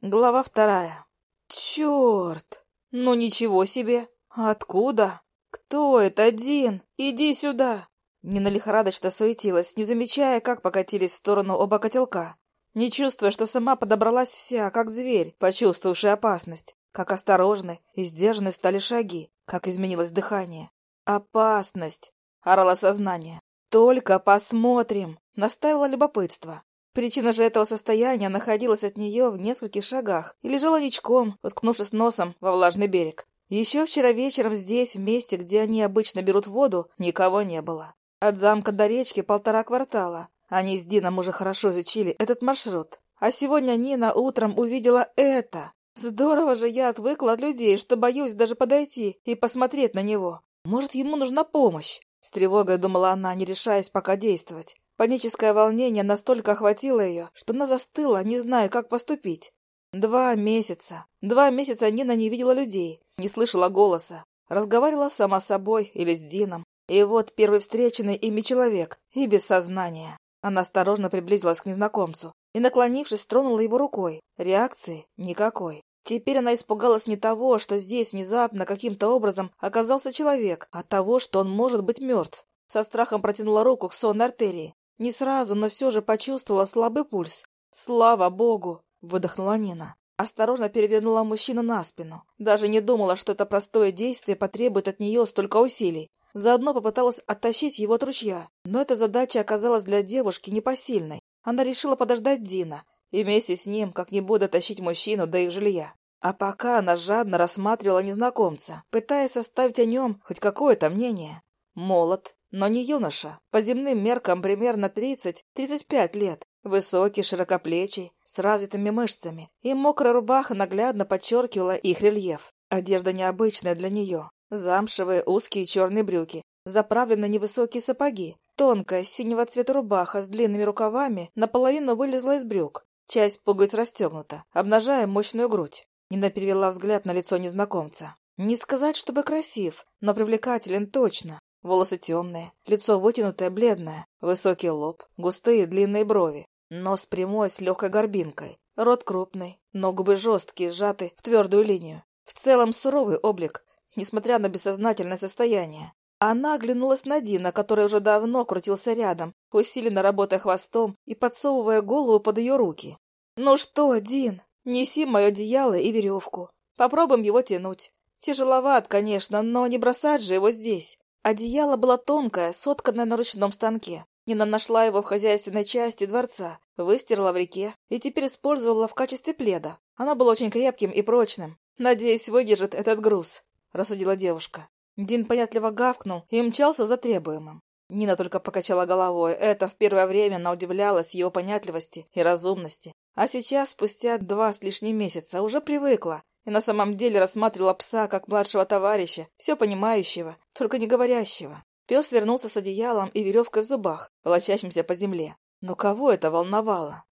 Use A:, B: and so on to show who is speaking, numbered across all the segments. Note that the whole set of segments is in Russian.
A: Глава вторая. Черт! Ну ничего себе! Откуда? Кто это, Дин? Иди сюда! Нина лихорадочно суетилась, не замечая, как покатились в сторону оба котелка. Не чувствуя, что сама подобралась вся, как зверь, почувствовавший опасность. Как осторожны и сдержаны стали шаги, как изменилось дыхание. «Опасность!» — орало сознание. «Только посмотрим!» — наставило любопытство. Причина же этого состояния находилась от нее в нескольких шагах и лежала ничком, уткнувшись носом во влажный берег. Еще вчера вечером здесь, в месте, где они обычно берут воду, никого не было. От замка до речки полтора квартала. Они с Дином уже хорошо изучили этот маршрут. А сегодня Нина утром увидела это. Здорово же я отвыкла от людей, что боюсь даже подойти и посмотреть на него. Может, ему нужна помощь? С тревогой думала она, не решаясь пока действовать. Паническое волнение настолько охватило ее, что она застыла, не зная, как поступить. Два месяца. Два месяца Нина не видела людей, не слышала голоса. Разговаривала сама с собой или с Дином. И вот первый встреченный ими человек, и без сознания. Она осторожно приблизилась к незнакомцу и, наклонившись, тронула его рукой. Реакции никакой. Теперь она испугалась не того, что здесь внезапно каким-то образом оказался человек, а того, что он может быть мертв. Со страхом протянула руку к сонной артерии. Не сразу, но все же почувствовала слабый пульс. «Слава богу!» — выдохнула Нина. Осторожно перевернула мужчину на спину. Даже не думала, что это простое действие потребует от нее столько усилий. Заодно попыталась оттащить его от ручья. Но эта задача оказалась для девушки непосильной. Она решила подождать Дина и вместе с ним как-нибудь дотащить мужчину до их жилья. А пока она жадно рассматривала незнакомца, пытаясь составить о нем хоть какое-то мнение. Молод, но не юноша, по земным меркам примерно 30-35 лет, высокий, широкоплечий, с развитыми мышцами, и мокрая рубаха наглядно подчеркивала их рельеф. Одежда необычная для нее. Замшевые узкие черные брюки, заправлены невысокие сапоги, тонкая синего цвета рубаха с длинными рукавами наполовину вылезла из брюк, часть пуговиц расстегнута, обнажая мощную грудь. Нина перевела взгляд на лицо незнакомца. Не сказать, чтобы красив, но привлекателен точно. Волосы темные, лицо вытянутое, бледное, высокий лоб, густые длинные брови, нос прямой с легкой горбинкой, рот крупный, но губы жесткие, сжаты в твердую линию. В целом суровый облик, несмотря на бессознательное состояние. Она оглянулась на Дина, который уже давно крутился рядом, усиленно работая хвостом и подсовывая голову под ее руки. «Ну что, Дин, неси мое одеяло и веревку. Попробуем его тянуть. Тяжеловат, конечно, но не бросать же его здесь. Одеяло было тонкое, сотканное на ручном станке. Нина нашла его в хозяйственной части дворца, выстирала в реке и теперь использовала в качестве пледа. Оно было очень крепким и прочным. «Надеюсь, выдержит этот груз», — рассудила девушка. Дин понятливо гавкнул и мчался за требуемым. Нина только покачала головой. Это в первое время она удивлялась его понятливости и разумности. А сейчас, спустя два с лишним месяца, уже привыкла и на самом деле рассматривала пса как младшего товарища, все понимающего, только не говорящего. Пес вернулся с одеялом и веревкой в зубах, волочащимся по земле. Но кого это волновало?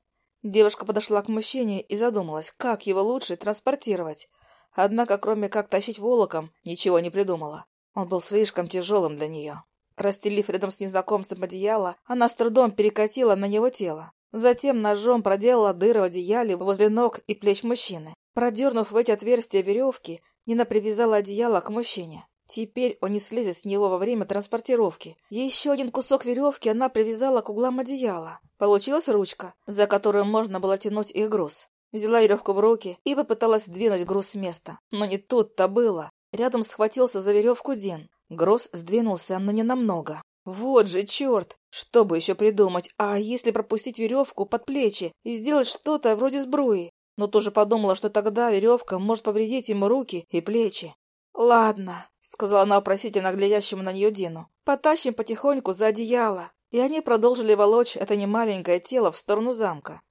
A: Девушка подошла к мужчине и задумалась, как его лучше транспортировать. Однако, кроме как тащить волоком, ничего не придумала. Он был слишком тяжелым для нее. Расстелив рядом с незнакомцем одеяло, она с трудом перекатила на него тело. Затем ножом проделала дыры в одеяле возле ног и плеч мужчины. Продернув в эти отверстия веревки, Нина привязала одеяло к мужчине. Теперь он не слезет с него во время транспортировки. Еще один кусок веревки она привязала к углам одеяла. Получилась ручка, за которую можно было тянуть их груз. Взяла веревку в руки и попыталась сдвинуть груз с места. Но не тут-то было. Рядом схватился за веревку Дин. Груз сдвинулся, но не намного. Вот же черт! Что бы еще придумать? А если пропустить веревку под плечи и сделать что-то вроде сбруи? Но тоже подумала, что тогда веревка может повредить ему руки и плечи. «Ладно», — сказала она вопросительно глядящему на нее Дину, — «потащим потихоньку за одеяло». И они продолжили волочь это немаленькое тело в сторону замка.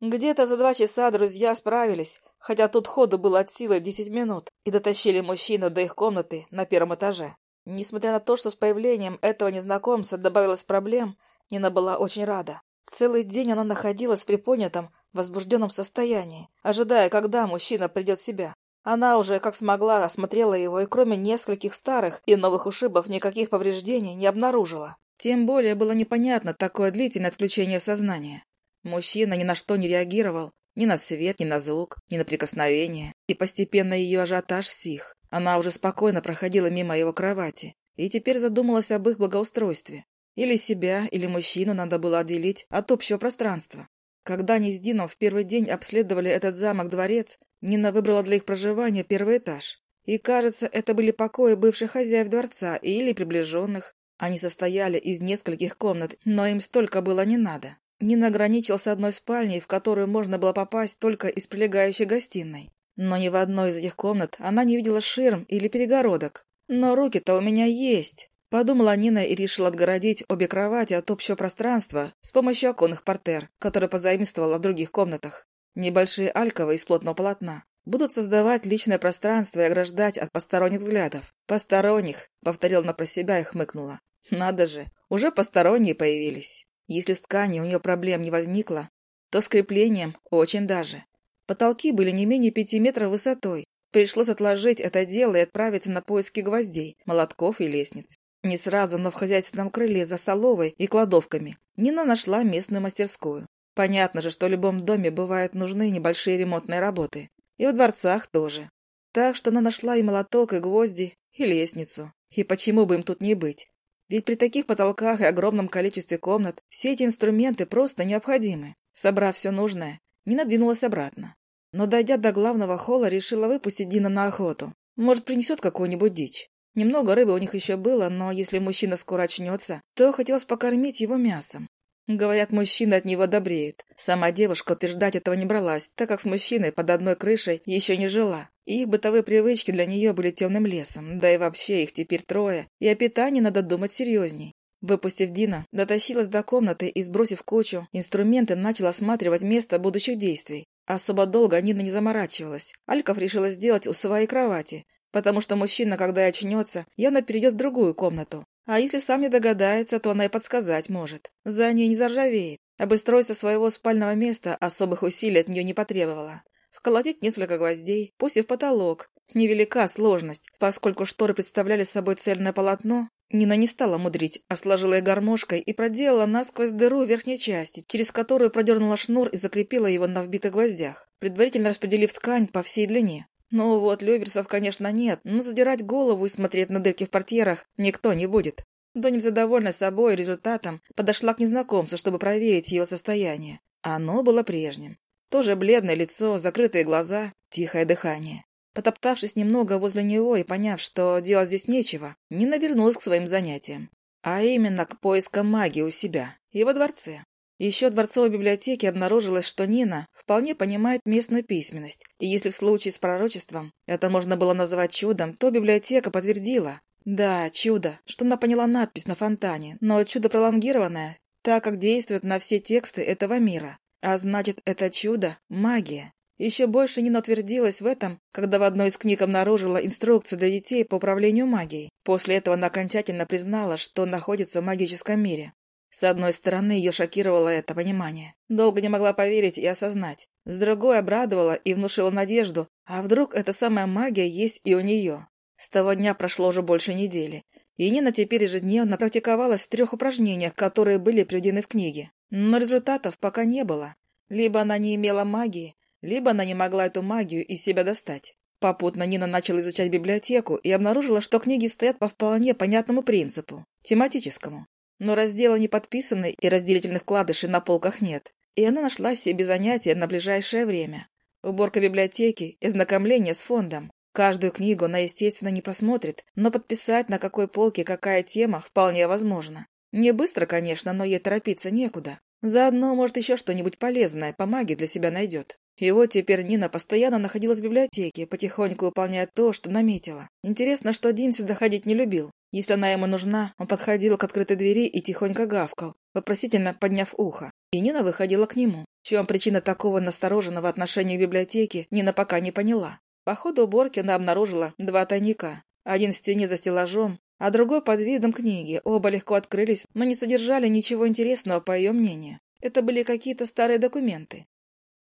A: Где-то за два часа друзья справились, хотя тут ходу было от силы десять минут, и дотащили мужчину до их комнаты на первом этаже. Несмотря на то, что с появлением этого незнакомца добавилось проблем, Нина была очень рада. Целый день она находилась в приподнятом, возбужденном состоянии, ожидая, когда мужчина придет в себя. Она уже, как смогла, осмотрела его и кроме нескольких старых и новых ушибов никаких повреждений не обнаружила. Тем более было непонятно такое длительное отключение сознания. Мужчина ни на что не реагировал, Ни на свет, ни на звук, ни на прикосновение. И постепенно ее ажиотаж стих. Она уже спокойно проходила мимо его кровати и теперь задумалась об их благоустройстве. Или себя, или мужчину надо было отделить от общего пространства. Когда они с Дином в первый день обследовали этот замок-дворец, Нина выбрала для их проживания первый этаж. И, кажется, это были покои бывших хозяев дворца или приближенных. Они состояли из нескольких комнат, но им столько было не надо. Нина ограничился одной спальней, в которую можно было попасть только из прилегающей гостиной. Но ни в одной из этих комнат она не видела ширм или перегородок. «Но руки-то у меня есть», — подумала Нина и решила отгородить обе кровати от общего пространства с помощью оконных портер, которые позаимствовала в других комнатах. Небольшие альковы из плотного полотна будут создавать личное пространство и ограждать от посторонних взглядов. «Посторонних», — повторил она про себя и хмыкнула. «Надо же, уже посторонние появились». Если с тканью у нее проблем не возникло, то с креплением очень даже. Потолки были не менее пяти метров высотой. Пришлось отложить это дело и отправиться на поиски гвоздей, молотков и лестниц. Не сразу, но в хозяйственном крыле за столовой и кладовками Нина нашла местную мастерскую. Понятно же, что в любом доме бывают нужны небольшие ремонтные работы. И в дворцах тоже. Так что она нашла и молоток, и гвозди, и лестницу. И почему бы им тут не быть? Ведь при таких потолках и огромном количестве комнат все эти инструменты просто необходимы. Собрав все нужное, Нина двинулась обратно. Но, дойдя до главного холла, решила выпустить Дина на охоту. Может, принесет какую-нибудь дичь. Немного рыбы у них еще было, но если мужчина скоро очнется, то хотелось покормить его мясом. Говорят, мужчины от него добреют. Сама девушка утверждать этого не бралась, так как с мужчиной под одной крышей еще не жила. И их бытовые привычки для нее были темным лесом, да и вообще их теперь трое, и о питании надо думать серьезней. Выпустив Дина, дотащилась до комнаты и, сбросив кучу, инструменты начала осматривать место будущих действий. Особо долго Нина не заморачивалась. Альков решила сделать у своей кровати, потому что мужчина, когда очнется, явно перейдет в другую комнату. А если сам не догадается, то она и подсказать может. За ней не заржавеет. Обустройство своего спального места особых усилий от нее не потребовало. Вколотить несколько гвоздей, пусть и в потолок. Невелика сложность, поскольку шторы представляли собой цельное полотно, Нина не стала мудрить, а сложила их гармошкой и проделала насквозь дыру верхней части, через которую продернула шнур и закрепила его на вбитых гвоздях, предварительно распределив ткань по всей длине. Ну вот, люверсов, конечно, нет, но задирать голову и смотреть на дырки в портьерах никто не будет. Доня, задовольна собой и результатом, подошла к незнакомцу, чтобы проверить его состояние. Оно было прежним. Тоже бледное лицо, закрытые глаза, тихое дыхание. Потоптавшись немного возле него и поняв, что делать здесь нечего, Нина вернулась к своим занятиям. А именно к поискам магии у себя и во дворце. Еще в дворцовой библиотеке обнаружилось, что Нина вполне понимает местную письменность, и если в случае с пророчеством это можно было назвать чудом, то библиотека подтвердила. Да, чудо, что она поняла надпись на фонтане, но чудо пролонгированное, так как действует на все тексты этого мира. А значит, это чудо – магия. Еще больше Нина утвердилась в этом, когда в одной из книг обнаружила инструкцию для детей по управлению магией. После этого она окончательно признала, что находится в магическом мире. С одной стороны, ее шокировало это понимание. Долго не могла поверить и осознать. С другой обрадовала и внушила надежду, а вдруг эта самая магия есть и у нее. С того дня прошло уже больше недели, и Нина теперь ежедневно практиковалась в трех упражнениях, которые были приведены в книге. Но результатов пока не было. Либо она не имела магии, либо она не могла эту магию из себя достать. Попутно Нина начала изучать библиотеку и обнаружила, что книги стоят по вполне понятному принципу, тематическому. Но раздела не подписаны и разделительных вкладышей на полках нет. И она нашла себе занятие на ближайшее время. Уборка библиотеки и знакомление с фондом. Каждую книгу она, естественно, не просмотрит, но подписать, на какой полке какая тема, вполне возможно. Не быстро, конечно, но ей торопиться некуда. Заодно, может, еще что-нибудь полезное по магии для себя найдет. И вот теперь Нина постоянно находилась в библиотеке, потихоньку выполняя то, что наметила. Интересно, что Дин сюда ходить не любил. Если она ему нужна, он подходил к открытой двери и тихонько гавкал, вопросительно подняв ухо. И Нина выходила к нему. В чем причина такого настороженного отношения к библиотеке, Нина пока не поняла. По ходу уборки она обнаружила два тайника. Один в стене за стеллажом, а другой под видом книги. Оба легко открылись, но не содержали ничего интересного, по ее мнению. Это были какие-то старые документы.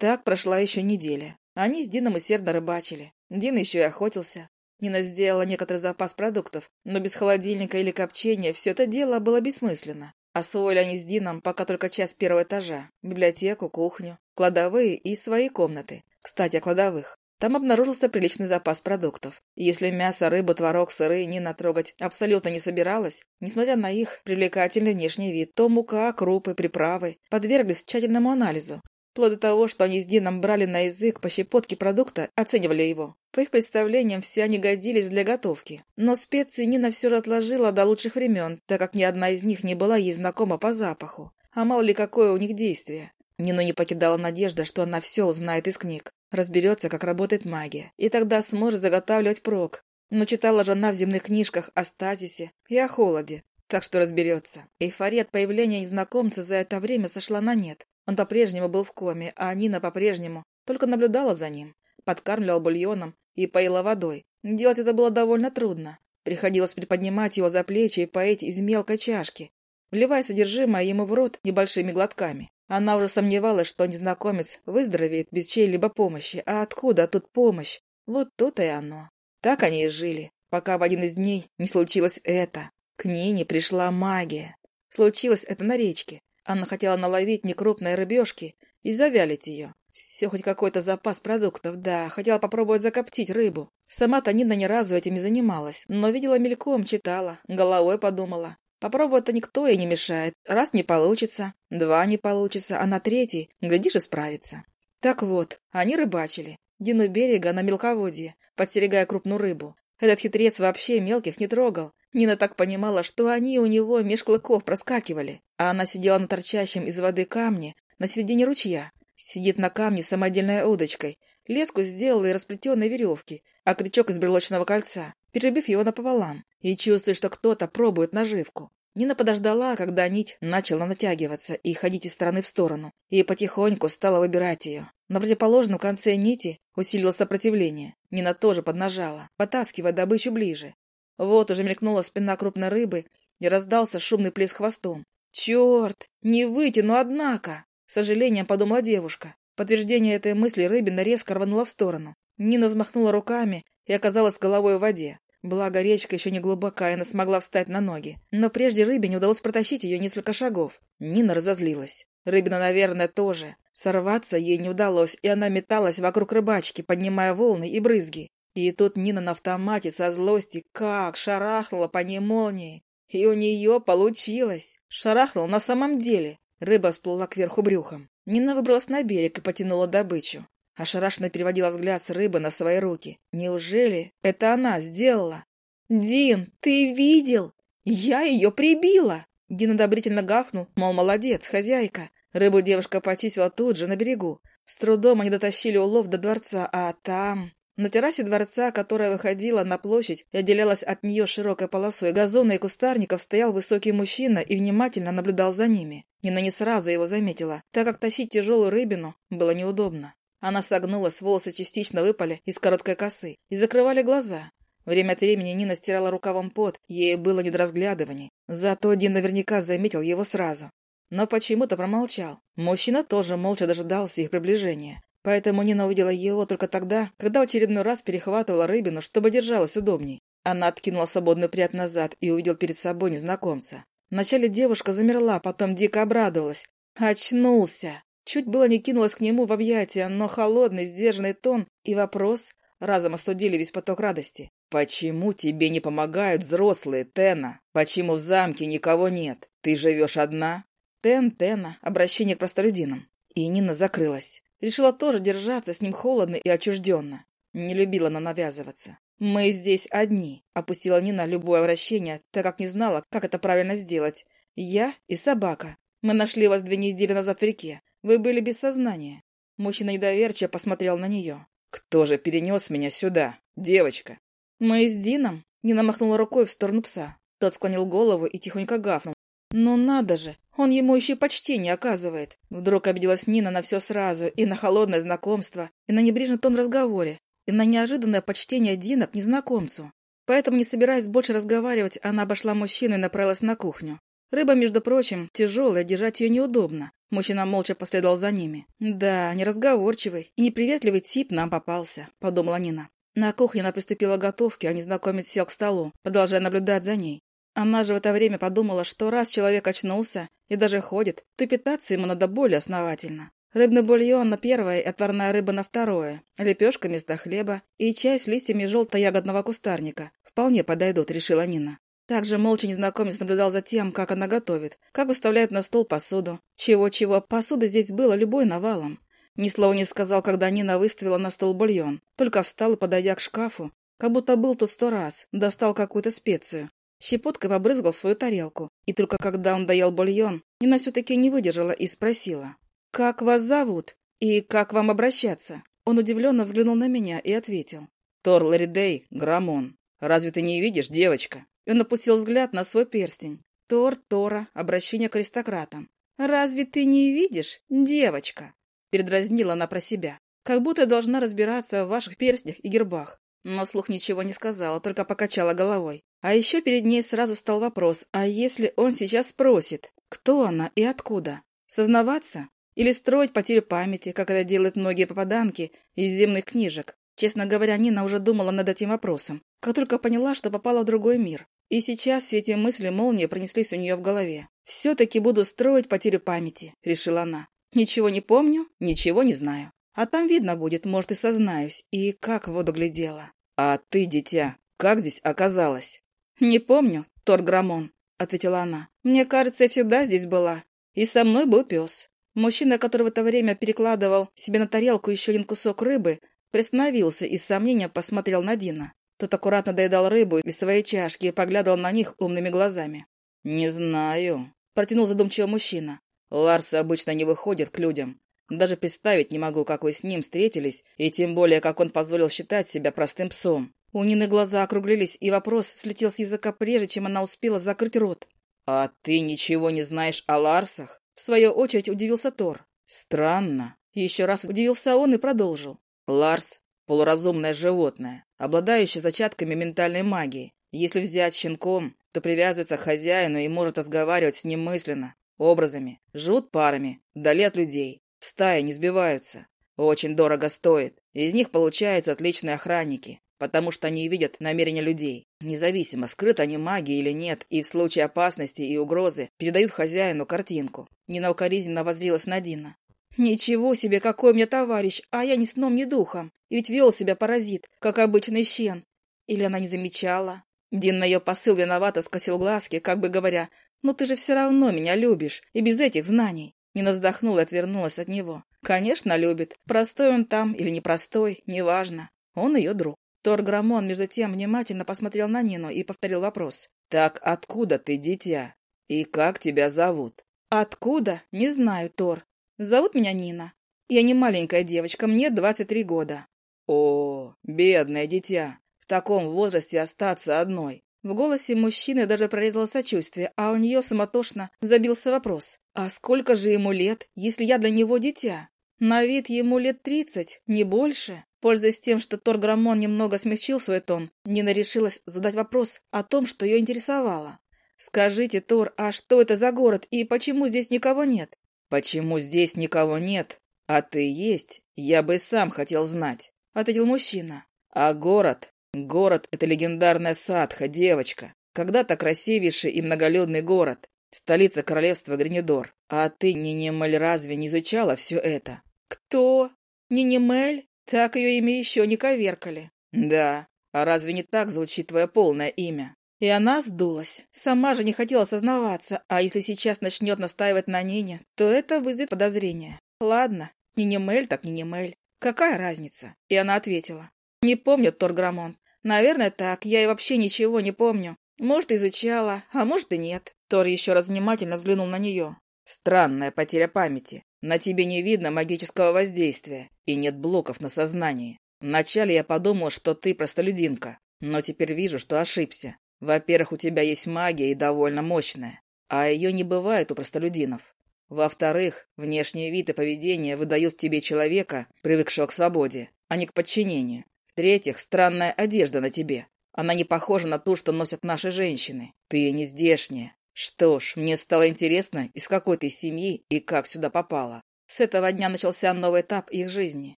A: Так прошла еще неделя. Они с Дином усердно рыбачили. Дин еще и охотился. Нина сделала некоторый запас продуктов, но без холодильника или копчения все это дело было бессмысленно. Освоили они с Дином пока только часть первого этажа. Библиотеку, кухню, кладовые и свои комнаты. Кстати, о кладовых. Там обнаружился приличный запас продуктов. И если мясо, рыбу, творог, сыры Нина трогать абсолютно не собиралась, несмотря на их привлекательный внешний вид, то мука, крупы, приправы подверглись тщательному анализу. Вплоть до того, что они с Дином брали на язык по щепотке продукта, оценивали его. По их представлениям, все они годились для готовки. Но специи Нина все же отложила до лучших времен, так как ни одна из них не была ей знакома по запаху. А мало ли какое у них действие. Нину не покидала надежда, что она все узнает из книг, разберется, как работает магия, и тогда сможет заготавливать прок. Но читала же она в земных книжках о стазисе и о холоде, так что разберется. Эйфория от появления незнакомца за это время сошла на нет. Он по-прежнему был в коме, а Нина по-прежнему только наблюдала за ним, подкармливала бульоном и поила водой. Делать это было довольно трудно. Приходилось приподнимать его за плечи и поить из мелкой чашки, вливая содержимое ему в рот небольшими глотками. Она уже сомневалась, что незнакомец выздоровеет без чьей-либо помощи. А откуда тут помощь? Вот то-то и оно. Так они и жили, пока в один из дней не случилось это. К Нине пришла магия. Случилось это на речке. Анна хотела наловить некрупные рыбешки и завялить ее. Все хоть какой-то запас продуктов, да, хотела попробовать закоптить рыбу. Сама-то Нина ни разу этим не занималась, но видела мельком, читала, головой подумала. Попробовать-то никто ей не мешает. Раз не получится, два не получится, а на третий, глядишь, и справится. Так вот, они рыбачили. Дину берега на мелководье, подстерегая крупную рыбу. Этот хитрец вообще мелких не трогал, Нина так понимала, что они у него меж клыков проскакивали, а она сидела на торчащем из воды камне на середине ручья. Сидит на камне самодельной удочкой. Леску сделала из расплетенной веревки, а крючок из брелочного кольца, перебив его напополам, и чувствует, что кто-то пробует наживку. Нина подождала, когда нить начала натягиваться и ходить из стороны в сторону, и потихоньку стала выбирать ее. На противоположном конце нити усилилось сопротивление. Нина тоже поднажала, потаскивая добычу ближе. Вот уже мелькнула спина крупной рыбы и раздался шумный плеск хвостом. «Черт! Не вытяну, однако!» С сожалением подумала девушка. Подтверждение этой мысли рыбина резко рванула в сторону. Нина взмахнула руками и оказалась головой в воде. Благо, речка еще не глубока, и она смогла встать на ноги. Но прежде рыбине удалось протащить ее несколько шагов. Нина разозлилась. Рыбина, наверное, тоже. Сорваться ей не удалось, и она металась вокруг рыбачки, поднимая волны и брызги. И тут Нина на автомате со злости как шарахнула по ней молнией. И у нее получилось. Шарахнула на самом деле. Рыба всплыла кверху брюхом. Нина выбралась на берег и потянула добычу. Ошарашенно переводила взгляд с рыбы на свои руки. Неужели это она сделала? «Дин, ты видел? Я ее прибила!» Дин одобрительно гавкнул, мол, молодец, хозяйка. Рыбу девушка почистила тут же, на берегу. С трудом они дотащили улов до дворца, а там... На террасе дворца, которая выходила на площадь и отделялась от нее широкой полосой газона и кустарников, стоял высокий мужчина и внимательно наблюдал за ними. Нина не сразу его заметила, так как тащить тяжелую рыбину было неудобно. Она согнулась, волосы частично выпали из короткой косы и закрывали глаза. Время от времени Нина стирала рукавом пот, ей было не до разглядываний. Зато Дин наверняка заметил его сразу. Но почему-то промолчал. Мужчина тоже молча дожидался их приближения. Поэтому Нина увидела его только тогда, когда очередной раз перехватывала рыбину, чтобы держалась удобней. Она откинула свободную прядь назад и увидел перед собой незнакомца. Вначале девушка замерла, потом дико обрадовалась. Очнулся! Чуть было не кинулась к нему в объятия, но холодный, сдержанный тон и вопрос разом остудили весь поток радости. «Почему тебе не помогают взрослые, Тена? Почему в замке никого нет? Ты живешь одна?» Тен, Тена, обращение к простолюдинам. И Нина закрылась. Решила тоже держаться с ним холодно и отчужденно. Не любила она навязываться. «Мы здесь одни», — опустила Нина любое обращение, так как не знала, как это правильно сделать. «Я и собака. Мы нашли вас две недели назад в реке. Вы были без сознания». Мужчина недоверчиво посмотрел на нее. «Кто же перенес меня сюда? Девочка?» «Мы с Дином», — Нина махнула рукой в сторону пса. Тот склонил голову и тихонько гафнул. «Ну надо же! Он ему еще почти не оказывает!» Вдруг обиделась Нина на все сразу, и на холодное знакомство, и на небрежный тон разговоре, и на неожиданное почтение Дина к незнакомцу. Поэтому, не собираясь больше разговаривать, она обошла мужчину и направилась на кухню. Рыба, между прочим, тяжелая, держать ее неудобно. Мужчина молча последовал за ними. «Да, неразговорчивый и неприветливый тип нам попался», — подумала Нина. На кухне она приступила к готовке, а незнакомец сел к столу, продолжая наблюдать за ней. Она же в это время подумала, что раз человек очнулся и даже ходит, то питаться ему надо более основательно. Рыбный бульон на первое и отварная рыба на второе, лепешка вместо хлеба и чай с листьями желто-ягодного кустарника. Вполне подойдут, решила Нина. Также молча незнакомец наблюдал за тем, как она готовит, как выставляет на стол посуду. Чего-чего, посуды здесь было любой навалом. Ни слова не сказал, когда Нина выставила на стол бульон, только встал и, подойдя к шкафу, как будто был тут сто раз, достал какую-то специю. Щепоткой побрызгал свою тарелку, и только когда он доел бульон, Нина все-таки не выдержала и спросила. «Как вас зовут? И как вам обращаться?» Он удивленно взглянул на меня и ответил. «Тор Ларидей, Грамон. Разве ты не видишь, девочка?» И он опустил взгляд на свой перстень. Тор, Тора, обращение к аристократам. «Разве ты не видишь, девочка?» Передразнила она про себя. «Как будто я должна разбираться в ваших перстнях и гербах». Но слух ничего не сказала, только покачала головой. А еще перед ней сразу встал вопрос, а если он сейчас спросит, кто она и откуда? Сознаваться? Или строить потерю памяти, как это делают многие попаданки из земных книжек. Честно говоря, Нина уже думала над этим вопросом, как только поняла, что попала в другой мир. И сейчас все эти мысли молнии пронеслись у нее в голове. «Все-таки буду строить потерю памяти», — решила она. «Ничего не помню, ничего не знаю. А там видно будет, может, и сознаюсь, и как в воду глядела». «А ты, дитя, как здесь оказалась?» «Не помню, Тор Грамон», — ответила она. «Мне кажется, я всегда здесь была. И со мной был пес. Мужчина, который в это время перекладывал себе на тарелку еще один кусок рыбы, приостановился и с сомнением посмотрел на Дина. Тот аккуратно доедал рыбу из своей чашки и поглядывал на них умными глазами. «Не знаю», — протянул задумчиво мужчина. «Ларсы обычно не выходят к людям. Даже представить не могу, как вы с ним встретились, и тем более, как он позволил считать себя простым псом». У Нины глаза округлились, и вопрос слетел с языка прежде, чем она успела закрыть рот. «А ты ничего не знаешь о Ларсах?» В свою очередь удивился Тор. «Странно». Еще раз удивился он и продолжил. «Ларс — полуразумное животное, обладающее зачатками ментальной магии. Если взять щенком, то привязывается к хозяину и может разговаривать с ним мысленно, образами. Живут парами, вдали от людей. В стае не сбиваются. Очень дорого стоит. Из них получаются отличные охранники потому что они видят намерения людей. Независимо, скрыты они магией или нет, и в случае опасности и угрозы передают хозяину картинку. Нина укоризненно воззрилась на Дина. «Ничего себе, какой у меня товарищ, а я ни сном, ни духом. И ведь вел себя паразит, как обычный щен. Или она не замечала?» Дин на ее посыл виновато скосил глазки, как бы говоря, «Ну ты же все равно меня любишь, и без этих знаний». Нина вздохнула и отвернулась от него. «Конечно, любит. Простой он там или непростой, неважно. Он ее друг». Тор Грамон, между тем, внимательно посмотрел на Нину и повторил вопрос. «Так откуда ты, дитя? И как тебя зовут?» «Откуда? Не знаю, Тор. Зовут меня Нина. Я не маленькая девочка, мне 23 года». «О, бедное дитя! В таком возрасте остаться одной!» В голосе мужчины даже прорезалось сочувствие, а у нее суматошно забился вопрос. «А сколько же ему лет, если я для него дитя? На вид ему лет тридцать, не больше». Пользуясь тем, что Торграмон немного смягчил свой тон, Нина решилась задать вопрос о том, что ее интересовало. «Скажите, Тор, а что это за город и почему здесь никого нет?» «Почему здесь никого нет? А ты есть? Я бы сам хотел знать», — ответил мужчина. «А город? Город — это легендарная Садха, девочка. Когда-то красивейший и многолюдный город, столица королевства Гринедор. А ты, Нинемель, разве не изучала все это?» «Кто? Нинемель?» Так ее имя еще не коверкали. Да, а разве не так звучит твое полное имя? И она сдулась. Сама же не хотела сознаваться, а если сейчас начнет настаивать на Нине, то это вызовет подозрение. Ладно, не Немель, так не Немель. Какая разница? И она ответила. Не помню, Торграмон. Наверное, так. Я и вообще ничего не помню. Может, изучала, а может и нет. Тор еще раз внимательно взглянул на нее. Странная потеря памяти. На тебе не видно магического воздействия и нет блоков на сознании. Вначале я подумал, что ты простолюдинка, но теперь вижу, что ошибся. Во-первых, у тебя есть магия и довольно мощная, а ее не бывает у простолюдинов. Во-вторых, внешний вид и поведение выдают тебе человека, привыкшего к свободе, а не к подчинению. В-третьих, странная одежда на тебе. Она не похожа на ту, что носят наши женщины. Ты не здешняя. Что ж, мне стало интересно, из какой ты семьи и как сюда попала. С этого дня начался новый этап их жизни.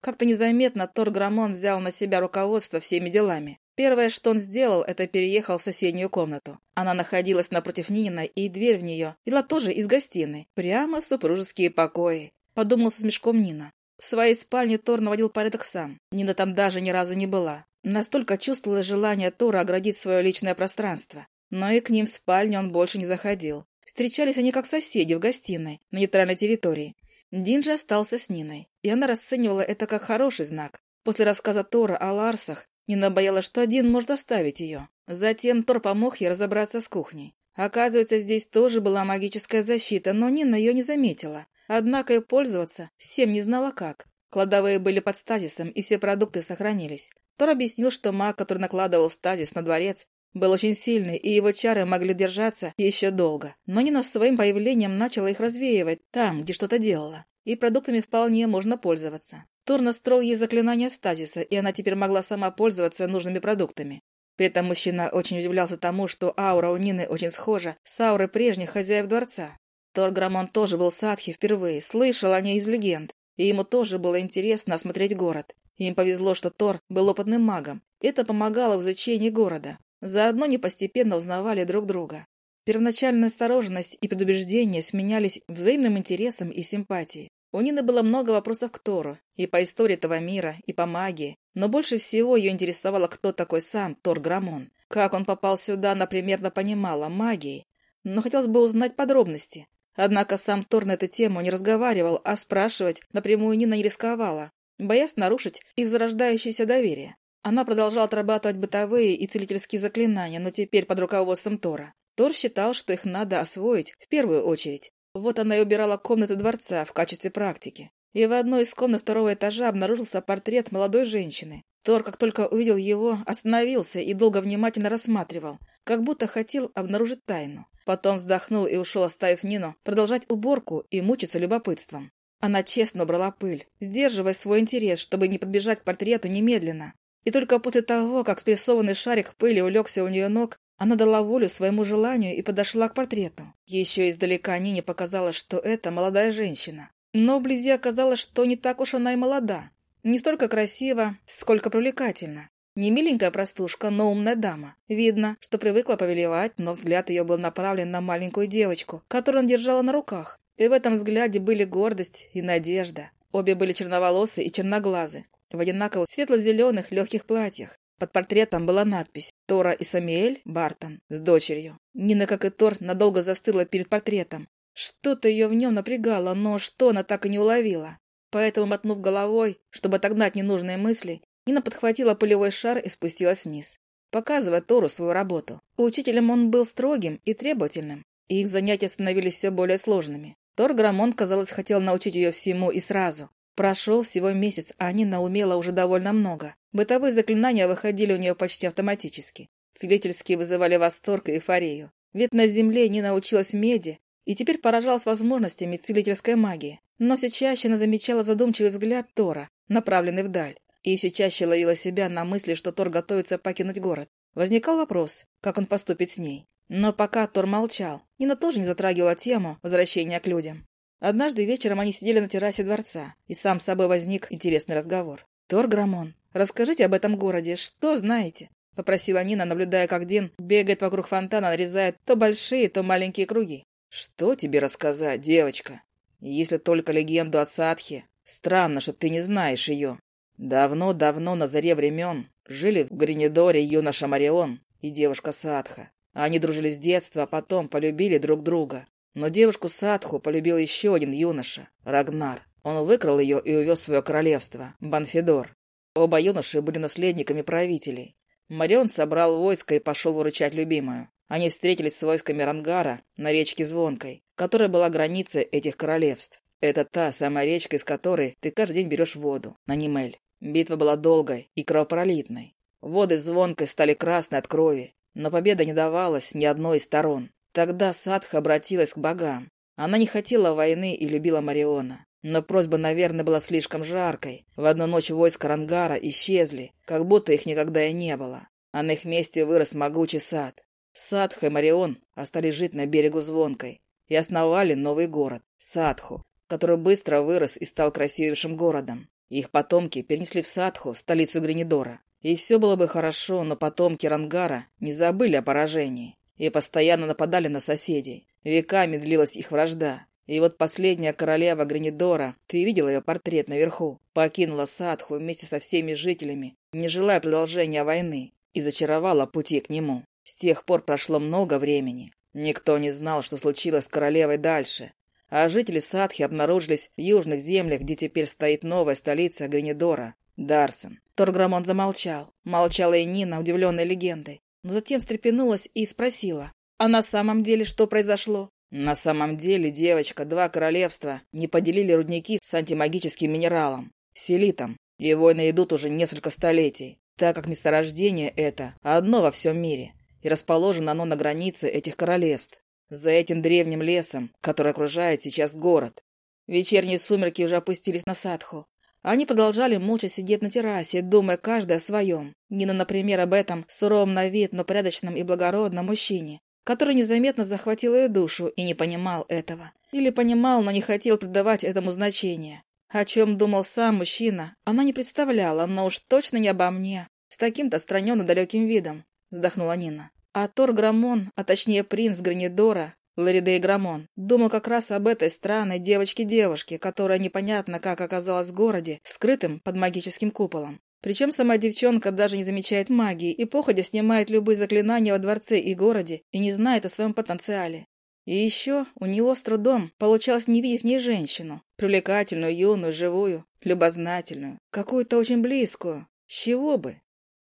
A: Как-то незаметно Тор Грамон взял на себя руководство всеми делами. Первое, что он сделал, это переехал в соседнюю комнату. Она находилась напротив Нинина, и дверь в нее вела тоже из гостиной. Прямо супружеские покои. Подумал со смешком Нина. В своей спальне Тор наводил порядок сам. Нина там даже ни разу не была. Настолько чувствовала желание Тора оградить свое личное пространство. Но и к ним в спальню он больше не заходил. Встречались они как соседи в гостиной, на нейтральной территории. Дин же остался с Ниной, и она расценивала это как хороший знак. После рассказа Тора о Ларсах Нина боялась, что один может оставить ее. Затем Тор помог ей разобраться с кухней. Оказывается, здесь тоже была магическая защита, но Нина ее не заметила. Однако и пользоваться всем не знала как. Кладовые были под стазисом, и все продукты сохранились. Тор объяснил, что маг, который накладывал стазис на дворец, был очень сильный, и его чары могли держаться еще долго. Но Нина своим появлением начала их развеивать там, где что-то делала. И продуктами вполне можно пользоваться. Тор настроил ей заклинание стазиса, и она теперь могла сама пользоваться нужными продуктами. При этом мужчина очень удивлялся тому, что аура у Нины очень схожа с аурой прежних хозяев дворца. Тор Грамон тоже был садхи впервые, слышал о ней из легенд, и ему тоже было интересно осмотреть город. Им повезло, что Тор был опытным магом. Это помогало в изучении города. Заодно они постепенно узнавали друг друга. Первоначальная осторожность и предубеждение сменялись взаимным интересом и симпатией. У Нины было много вопросов к Тору, и по истории этого мира, и по магии, но больше всего ее интересовало, кто такой сам Тор Грамон. Как он попал сюда, она примерно понимала магией, но хотелось бы узнать подробности. Однако сам Тор на эту тему не разговаривал, а спрашивать напрямую Нина не рисковала, боясь нарушить их зарождающееся доверие. Она продолжала отрабатывать бытовые и целительские заклинания, но теперь под руководством Тора. Тор считал, что их надо освоить в первую очередь. Вот она и убирала комнаты дворца в качестве практики. И в одной из комнат второго этажа обнаружился портрет молодой женщины. Тор, как только увидел его, остановился и долго внимательно рассматривал, как будто хотел обнаружить тайну. Потом вздохнул и ушел, оставив Нину продолжать уборку и мучиться любопытством. Она честно убрала пыль, сдерживая свой интерес, чтобы не подбежать к портрету немедленно. И только после того, как спрессованный шарик пыли улегся у нее ног, она дала волю своему желанию и подошла к портрету. Еще издалека Нине показалось, что это молодая женщина. Но вблизи оказалось, что не так уж она и молода. Не столько красива, сколько привлекательна. Не миленькая простушка, но умная дама. Видно, что привыкла повелевать, но взгляд ее был направлен на маленькую девочку, которую он держала на руках. И в этом взгляде были гордость и надежда. Обе были черноволосы и черноглазы, в одинаковых светло-зеленых легких платьях. Под портретом была надпись «Тора и Самиэль Бартон» с дочерью. Нина, как и Тор, надолго застыла перед портретом. Что-то ее в нем напрягало, но что она так и не уловила. Поэтому, мотнув головой, чтобы отогнать ненужные мысли, Нина подхватила пылевой шар и спустилась вниз, показывая Тору свою работу. Учителем он был строгим и требовательным, и их занятия становились все более сложными. Тор Грамон, казалось, хотел научить ее всему и сразу. Прошел всего месяц, а Нина умела уже довольно много. Бытовые заклинания выходили у нее почти автоматически. Целительские вызывали восторг и эйфорию. Ведь на земле Нина училась меди и теперь поражалась возможностями целительской магии. Но все чаще она замечала задумчивый взгляд Тора, направленный вдаль. И все чаще ловила себя на мысли, что Тор готовится покинуть город. Возникал вопрос, как он поступит с ней. Но пока Тор молчал, Нина тоже не затрагивала тему возвращения к людям. Однажды вечером они сидели на террасе дворца, и сам с собой возник интересный разговор. «Тор Грамон, расскажите об этом городе, что знаете?» — попросила Нина, наблюдая, как Дин бегает вокруг фонтана, нарезает то большие, то маленькие круги. «Что тебе рассказать, девочка? Если только легенду о Садхе. Странно, что ты не знаешь ее. Давно-давно, на заре времен, жили в Гринедоре юноша Марион и девушка Садха. Они дружили с детства, а потом полюбили друг друга. Но девушку Садху полюбил еще один юноша, Рагнар. Он выкрал ее и увез в свое королевство, Банфидор. Оба юноши были наследниками правителей. Марион собрал войско и пошел выручать любимую. Они встретились с войсками Рангара на речке Звонкой, которая была границей этих королевств. Это та самая речка, из которой ты каждый день берешь воду, на Немель. Битва была долгой и кровопролитной. Воды Звонкой стали красной от крови, но победа не давалась ни одной из сторон. Тогда Садха обратилась к богам. Она не хотела войны и любила Мариона. Но просьба, наверное, была слишком жаркой. В одну ночь войска Рангара исчезли, как будто их никогда и не было. А на их месте вырос могучий сад. Садха и Марион остались жить на берегу Звонкой и основали новый город – Садху, который быстро вырос и стал красивейшим городом. Их потомки перенесли в Садху, столицу Гринидора. И все было бы хорошо, но потомки Рангара не забыли о поражении и постоянно нападали на соседей. Веками длилась их вражда. И вот последняя королева Гренидора, ты видела ее портрет наверху, покинула Садху вместе со всеми жителями, не желая продолжения войны, и зачаровала пути к нему. С тех пор прошло много времени. Никто не знал, что случилось с королевой дальше. А жители Садхи обнаружились в южных землях, где теперь стоит новая столица Гренидора – Дарсон. Торграмон замолчал. Молчала и Нина, удивленная легендой. Но затем встрепенулась и спросила. «А на самом деле что произошло?» На самом деле, девочка, два королевства не поделили рудники с антимагическим минералом, селитом, и войны идут уже несколько столетий, так как месторождение это одно во всем мире, и расположено оно на границе этих королевств, за этим древним лесом, который окружает сейчас город. Вечерние сумерки уже опустились на Садху. Они продолжали молча сидеть на террасе, думая каждый о своем. Нина, например, об этом суровом на вид, но порядочном и благородном мужчине, который незаметно захватил ее душу и не понимал этого. Или понимал, но не хотел придавать этому значения. О чем думал сам мужчина, она не представляла, но уж точно не обо мне. С таким-то страненно далеким видом, вздохнула Нина. А Тор Грамон, а точнее принц Гранидора, Ларидей Грамон, думал как раз об этой странной девочке-девушке, которая непонятно как оказалась в городе, скрытым под магическим куполом. Причем сама девчонка даже не замечает магии и походя снимает любые заклинания во дворце и городе и не знает о своем потенциале. И еще у него с трудом получалось не видеть в ней женщину. Привлекательную, юную, живую, любознательную, какую-то очень близкую. С чего бы?